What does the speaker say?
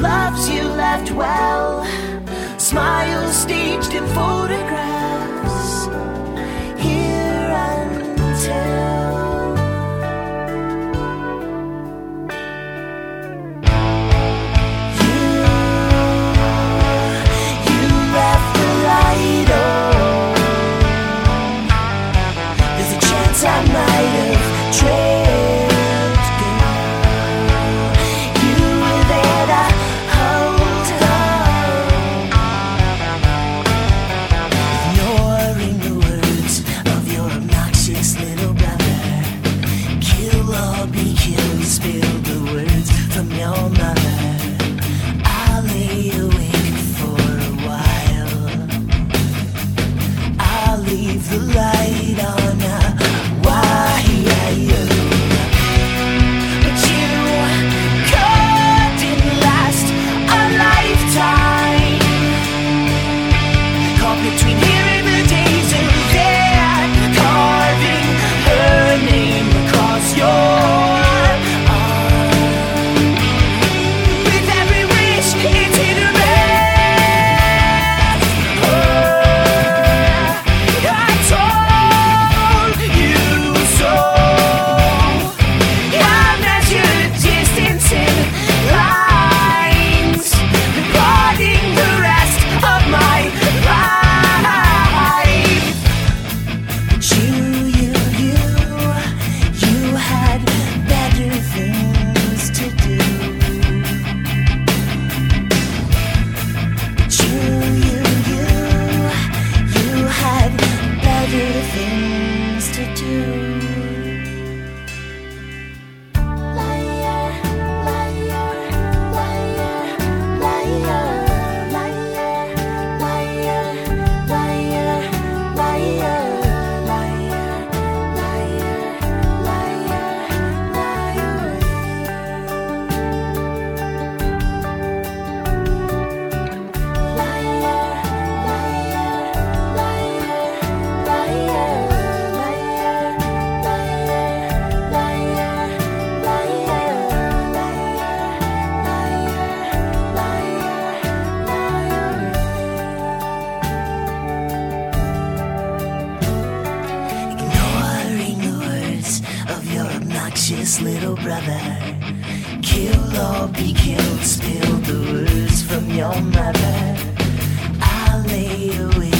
loves you left well, smiles staged in photographs. this little brother. Kill or be killed, spill the words from your mother. I lay awake.